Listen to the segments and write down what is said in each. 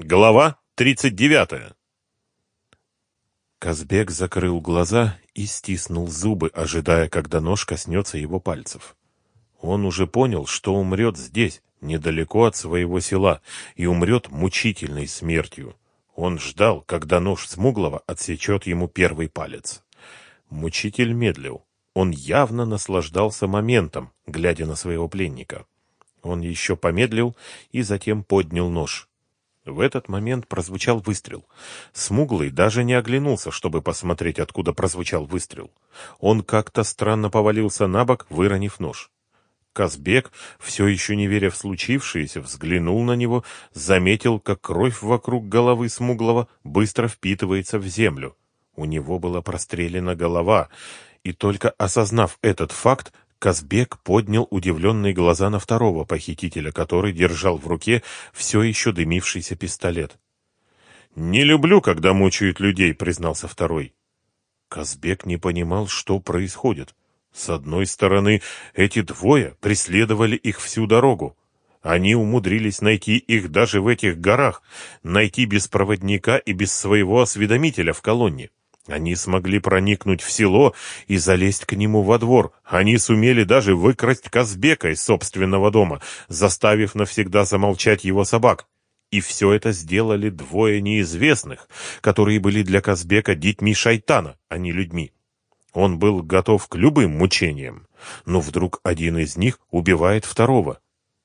Глава 39. Казбек закрыл глаза и стиснул зубы, ожидая, когда нож коснется его пальцев. Он уже понял, что умрет здесь, недалеко от своего села, и умрет мучительной смертью. Он ждал, когда нож Смуглого отсечет ему первый палец. Мучитель медлил. Он явно наслаждался моментом, глядя на своего пленника. Он еще помедлил и затем поднял нож. В этот момент прозвучал выстрел. Смуглый даже не оглянулся, чтобы посмотреть, откуда прозвучал выстрел. Он как-то странно повалился на бок, выронив нож. Казбек, все еще не веря в случившееся, взглянул на него, заметил, как кровь вокруг головы Смуглого быстро впитывается в землю. У него была прострелена голова, и только осознав этот факт, Казбек поднял удивленные глаза на второго похитителя, который держал в руке все еще дымившийся пистолет. «Не люблю, когда мучают людей», — признался второй. Казбек не понимал, что происходит. С одной стороны, эти двое преследовали их всю дорогу. Они умудрились найти их даже в этих горах, найти без проводника и без своего осведомителя в колонне. Они смогли проникнуть в село и залезть к нему во двор. Они сумели даже выкрасть Казбека из собственного дома, заставив навсегда замолчать его собак. И все это сделали двое неизвестных, которые были для Казбека детьми шайтана, а не людьми. Он был готов к любым мучениям, но вдруг один из них убивает второго.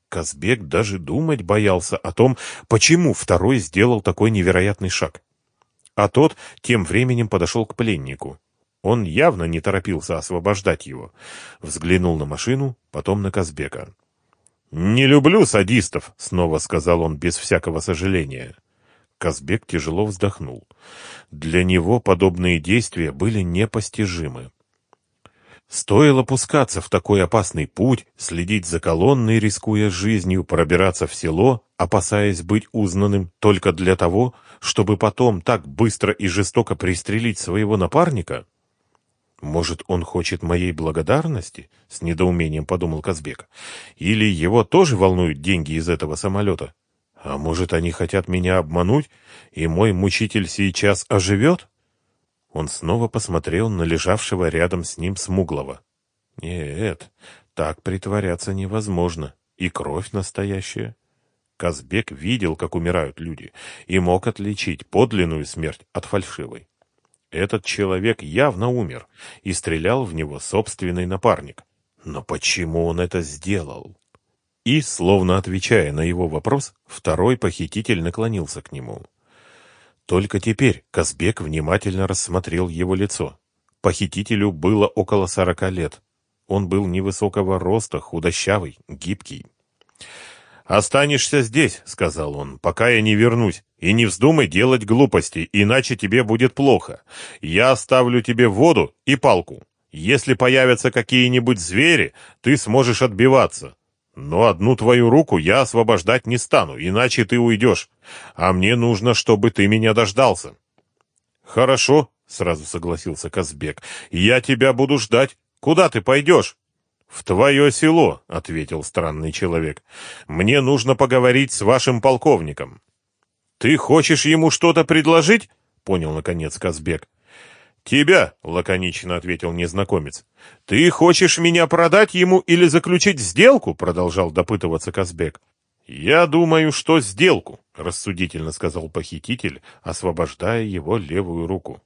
Казбек даже думать боялся о том, почему второй сделал такой невероятный шаг. А тот тем временем подошел к пленнику. Он явно не торопился освобождать его. Взглянул на машину, потом на Казбека. «Не люблю садистов», — снова сказал он без всякого сожаления. Казбек тяжело вздохнул. Для него подобные действия были непостижимы. Стоило пускаться в такой опасный путь, следить за колонной, рискуя жизнью, пробираться в село, опасаясь быть узнанным только для того, чтобы потом так быстро и жестоко пристрелить своего напарника? Может, он хочет моей благодарности? С недоумением подумал Казбек. Или его тоже волнуют деньги из этого самолета? А может, они хотят меня обмануть, и мой мучитель сейчас оживет? Он снова посмотрел на лежавшего рядом с ним смуглого. Нет, так притворяться невозможно. И кровь настоящая. Казбек видел, как умирают люди, и мог отличить подлинную смерть от фальшивой. Этот человек явно умер, и стрелял в него собственный напарник. Но почему он это сделал? И, словно отвечая на его вопрос, второй похититель наклонился к нему. Только теперь Казбек внимательно рассмотрел его лицо. Похитителю было около сорока лет. Он был невысокого роста, худощавый, гибкий. «Останешься здесь», — сказал он, — «пока я не вернусь. И не вздумай делать глупости, иначе тебе будет плохо. Я оставлю тебе воду и палку. Если появятся какие-нибудь звери, ты сможешь отбиваться. Но одну твою руку я освобождать не стану, иначе ты уйдешь. А мне нужно, чтобы ты меня дождался». «Хорошо», — сразу согласился Казбек, — «я тебя буду ждать. Куда ты пойдешь?» «В твое село», — ответил странный человек. «Мне нужно поговорить с вашим полковником». «Ты хочешь ему что-то предложить?» — понял, наконец, Казбек. «Тебя», — лаконично ответил незнакомец. «Ты хочешь меня продать ему или заключить сделку?» — продолжал допытываться Казбек. «Я думаю, что сделку», — рассудительно сказал похититель, освобождая его левую руку.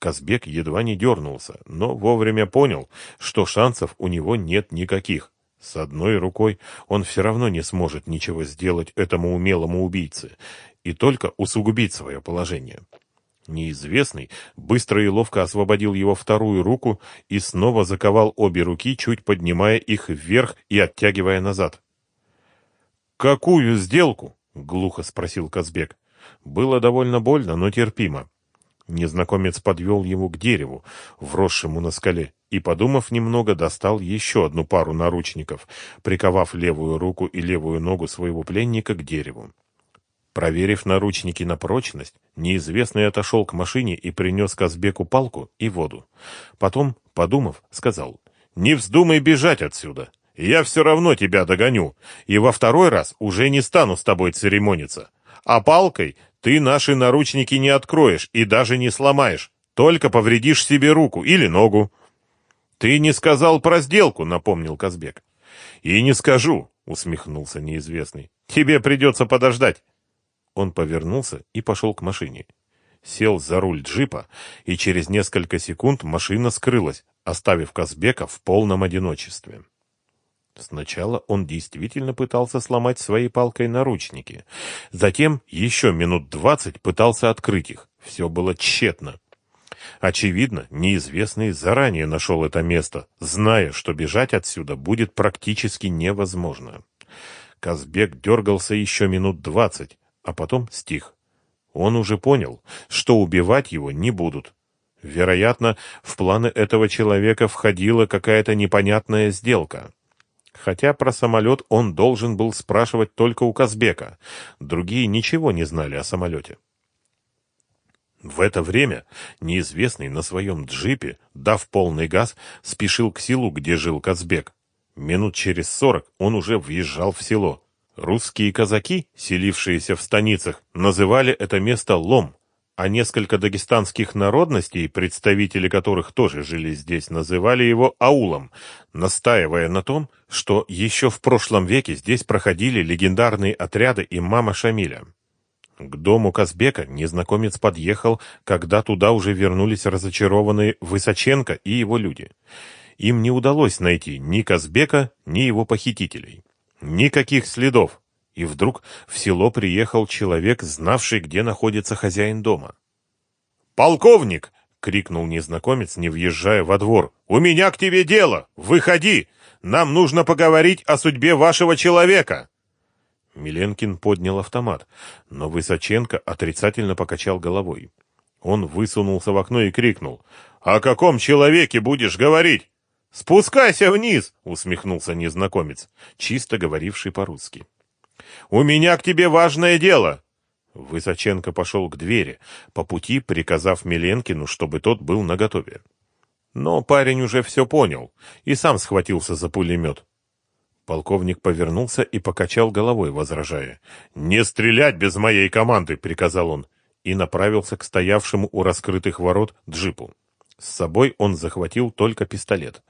Казбек едва не дернулся, но вовремя понял, что шансов у него нет никаких. С одной рукой он все равно не сможет ничего сделать этому умелому убийце и только усугубить свое положение. Неизвестный быстро и ловко освободил его вторую руку и снова заковал обе руки, чуть поднимая их вверх и оттягивая назад. «Какую сделку?» — глухо спросил Казбек. Было довольно больно, но терпимо. Незнакомец подвел его к дереву, вросшему на скале, и, подумав немного, достал еще одну пару наручников, приковав левую руку и левую ногу своего пленника к дереву. Проверив наручники на прочность, неизвестный отошел к машине и принес Казбеку палку и воду. Потом, подумав, сказал, «Не вздумай бежать отсюда. Я все равно тебя догоню, и во второй раз уже не стану с тобой церемониться. А палкой ты наши наручники не откроешь и даже не сломаешь, только повредишь себе руку или ногу. Ты не сказал про сделку, напомнил Казбек. И не скажу, усмехнулся неизвестный. Тебе придется подождать. Он повернулся и пошел к машине. Сел за руль джипа, и через несколько секунд машина скрылась, оставив Казбека в полном одиночестве. Сначала он действительно пытался сломать своей палкой наручники. Затем еще минут двадцать пытался открыть их. Все было тщетно. Очевидно, неизвестный заранее нашел это место, зная, что бежать отсюда будет практически невозможно. Казбек дергался еще минут двадцать, а потом стих. Он уже понял, что убивать его не будут. Вероятно, в планы этого человека входила какая-то непонятная сделка. Хотя про самолет он должен был спрашивать только у Казбека. Другие ничего не знали о самолете. В это время неизвестный на своем джипе, дав полный газ, спешил к селу, где жил Казбек. Минут через сорок он уже въезжал в село. Русские казаки, селившиеся в станицах, называли это место Лом, а несколько дагестанских народностей, представители которых тоже жили здесь, называли его аулом, настаивая на том, что еще в прошлом веке здесь проходили легендарные отряды имама Шамиля. К дому Казбека незнакомец подъехал, когда туда уже вернулись разочарованные Высоченко и его люди. Им не удалось найти ни Казбека, ни его похитителей. Никаких следов, и вдруг в село приехал человек, знавший, где находится хозяин дома. «Полковник!» — крикнул незнакомец, не въезжая во двор. «У меня к тебе дело! Выходи! Нам нужно поговорить о судьбе вашего человека!» Миленкин поднял автомат, но Высоченко отрицательно покачал головой. Он высунулся в окно и крикнул. «О каком человеке будешь говорить?» «Спускайся вниз!» — усмехнулся незнакомец, чисто говоривший по-русски. У меня к тебе важное дело!» Высоченко пошел к двери, по пути приказав Миленкину, чтобы тот был наготове. Но парень уже все понял и сам схватился за пулемет. Полковник повернулся и покачал головой, возражая. «Не стрелять без моей команды!» — приказал он, и направился к стоявшему у раскрытых ворот джипу. С собой он захватил только пистолет.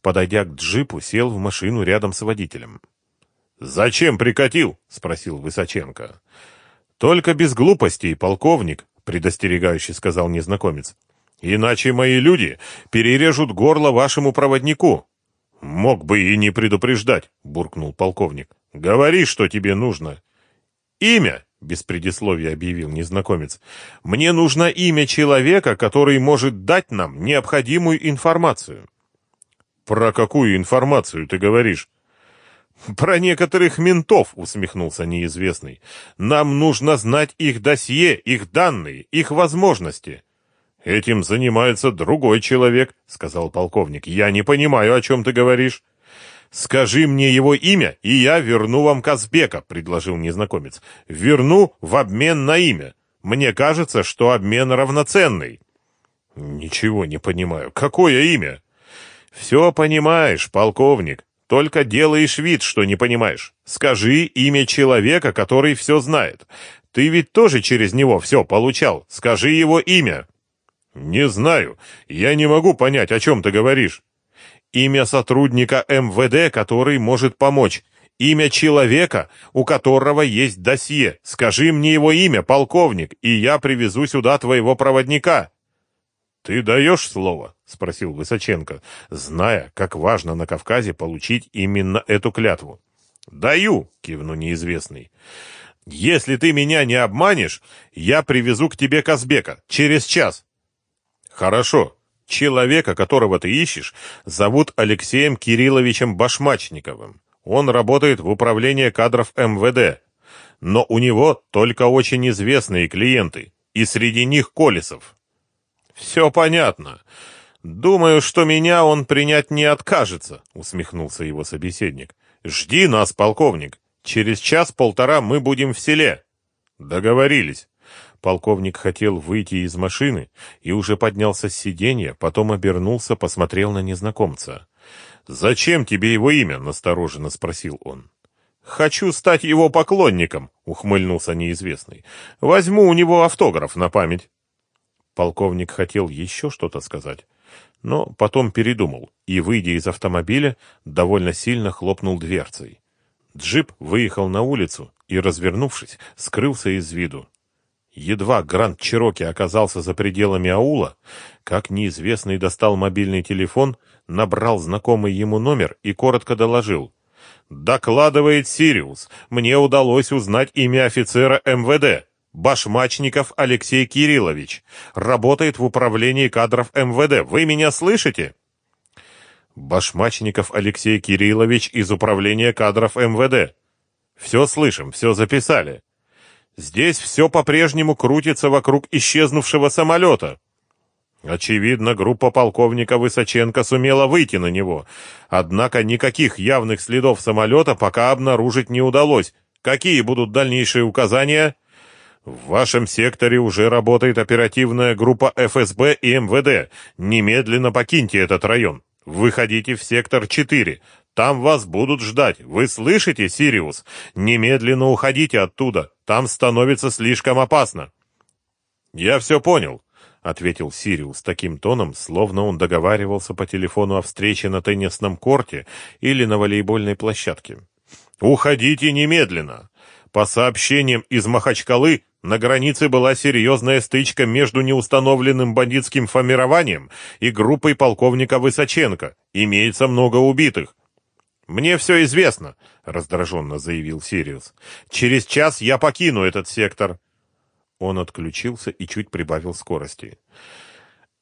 Подойдя к джипу, сел в машину рядом с водителем. «Зачем прикатил?» — спросил Высоченко. «Только без глупостей, полковник», — предостерегающе сказал незнакомец. «Иначе мои люди перережут горло вашему проводнику». «Мог бы и не предупреждать», — буркнул полковник. «Говори, что тебе нужно». «Имя», — без предисловия объявил незнакомец. «Мне нужно имя человека, который может дать нам необходимую информацию». «Про какую информацию ты говоришь?» «Про некоторых ментов», — усмехнулся неизвестный. «Нам нужно знать их досье, их данные, их возможности». «Этим занимается другой человек», — сказал полковник. «Я не понимаю, о чем ты говоришь». «Скажи мне его имя, и я верну вам Казбека», — предложил незнакомец. «Верну в обмен на имя. Мне кажется, что обмен равноценный». «Ничего не понимаю. Какое имя?» «Все понимаешь, полковник. Только делаешь вид, что не понимаешь. Скажи имя человека, который все знает. Ты ведь тоже через него все получал. Скажи его имя. Не знаю. Я не могу понять, о чем ты говоришь. Имя сотрудника МВД, который может помочь. Имя человека, у которого есть досье. Скажи мне его имя, полковник, и я привезу сюда твоего проводника. Ты даешь слово? — спросил Высоченко, зная, как важно на Кавказе получить именно эту клятву. «Даю!» — кивнул неизвестный. «Если ты меня не обманешь, я привезу к тебе Казбека через час». «Хорошо. Человека, которого ты ищешь, зовут Алексеем Кирилловичем Башмачниковым. Он работает в управлении кадров МВД. Но у него только очень известные клиенты, и среди них Колесов». «Все понятно. «Думаю, что меня он принять не откажется», — усмехнулся его собеседник. «Жди нас, полковник. Через час-полтора мы будем в селе». «Договорились». Полковник хотел выйти из машины и уже поднялся с сиденья, потом обернулся, посмотрел на незнакомца. «Зачем тебе его имя?» — настороженно спросил он. Хочу стать его поклонником, ухмыльнулся неизвестный. Возьму у него автограф на память. Полковник хотел еще что-то сказать, но потом передумал и, выйдя из автомобиля, довольно сильно хлопнул дверцей. Джип выехал на улицу и, развернувшись, скрылся из виду. Едва Гранд Чироки оказался за пределами аула, как неизвестный достал мобильный телефон, набрал знакомый ему номер и коротко доложил. «Докладывает Сириус. Мне удалось узнать имя офицера МВД. Башмачников Алексей Кириллович. Работает в управлении кадров МВД. Вы меня слышите?» Башмачников Алексей Кириллович из управления кадров МВД. Все слышим, все записали. Здесь все по-прежнему крутится вокруг исчезнувшего самолета. Очевидно, группа полковника Высоченко сумела выйти на него. Однако никаких явных следов самолета пока обнаружить не удалось. Какие будут дальнейшие указания? В вашем секторе уже работает оперативная группа ФСБ и МВД. Немедленно покиньте этот район. Выходите в сектор 4. Там вас будут ждать. Вы слышите, Сириус? Немедленно уходите оттуда. Там становится слишком опасно. Я все понял, ответил Сириус таким тоном, словно он договаривался по телефону о встрече на теннисном корте или на волейбольной площадке. Уходите немедленно. По сообщениям из Махачкалы, на границе была серьезная стычка между неустановленным бандитским формированием и группой полковника Высоченко. Имеется много убитых. «Мне все известно», — раздраженно заявил Сириус. «Через час я покину этот сектор». Он отключился и чуть прибавил скорости.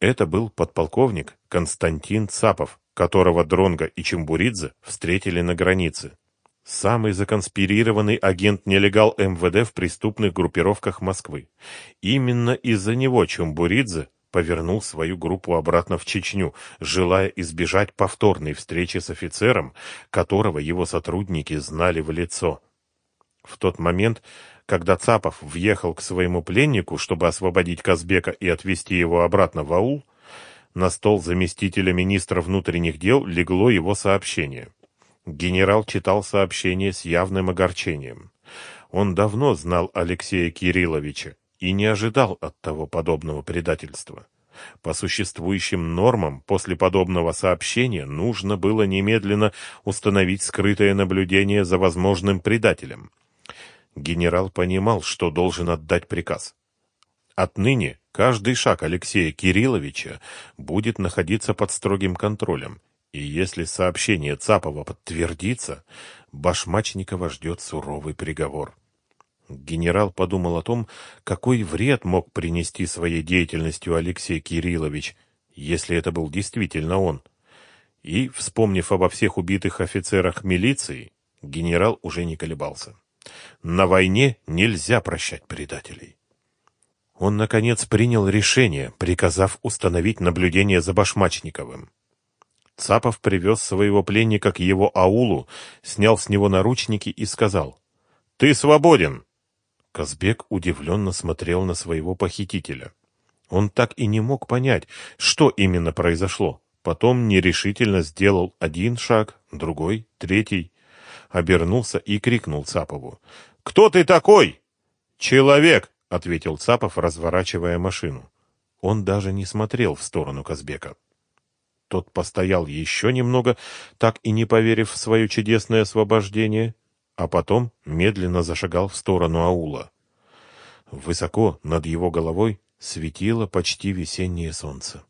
Это был подполковник Константин Цапов, которого Дронга и Чембуридзе встретили на границе. Самый законспирированный агент-нелегал МВД в преступных группировках Москвы. Именно из-за него Чумбуридзе повернул свою группу обратно в Чечню, желая избежать повторной встречи с офицером, которого его сотрудники знали в лицо. В тот момент, когда Цапов въехал к своему пленнику, чтобы освободить Казбека и отвезти его обратно в аул, на стол заместителя министра внутренних дел легло его сообщение. Генерал читал сообщение с явным огорчением. Он давно знал Алексея Кирилловича и не ожидал от того подобного предательства. По существующим нормам после подобного сообщения нужно было немедленно установить скрытое наблюдение за возможным предателем. Генерал понимал, что должен отдать приказ. Отныне каждый шаг Алексея Кирилловича будет находиться под строгим контролем, и если сообщение Цапова подтвердится, Башмачникова ждет суровый приговор. Генерал подумал о том, какой вред мог принести своей деятельностью Алексей Кириллович, если это был действительно он. И, вспомнив обо всех убитых офицерах милиции, генерал уже не колебался. На войне нельзя прощать предателей. Он, наконец, принял решение, приказав установить наблюдение за Башмачниковым. Цапов привез своего пленника к его аулу, снял с него наручники и сказал «Ты свободен!» Казбек удивленно смотрел на своего похитителя. Он так и не мог понять, что именно произошло. Потом нерешительно сделал один шаг, другой, третий. Обернулся и крикнул Цапову. «Кто ты такой?» «Человек!» — ответил Цапов, разворачивая машину. Он даже не смотрел в сторону Казбека. Тот постоял еще немного, так и не поверив в свое чудесное освобождение, а потом медленно зашагал в сторону аула. Высоко над его головой светило почти весеннее солнце.